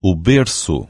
o berço.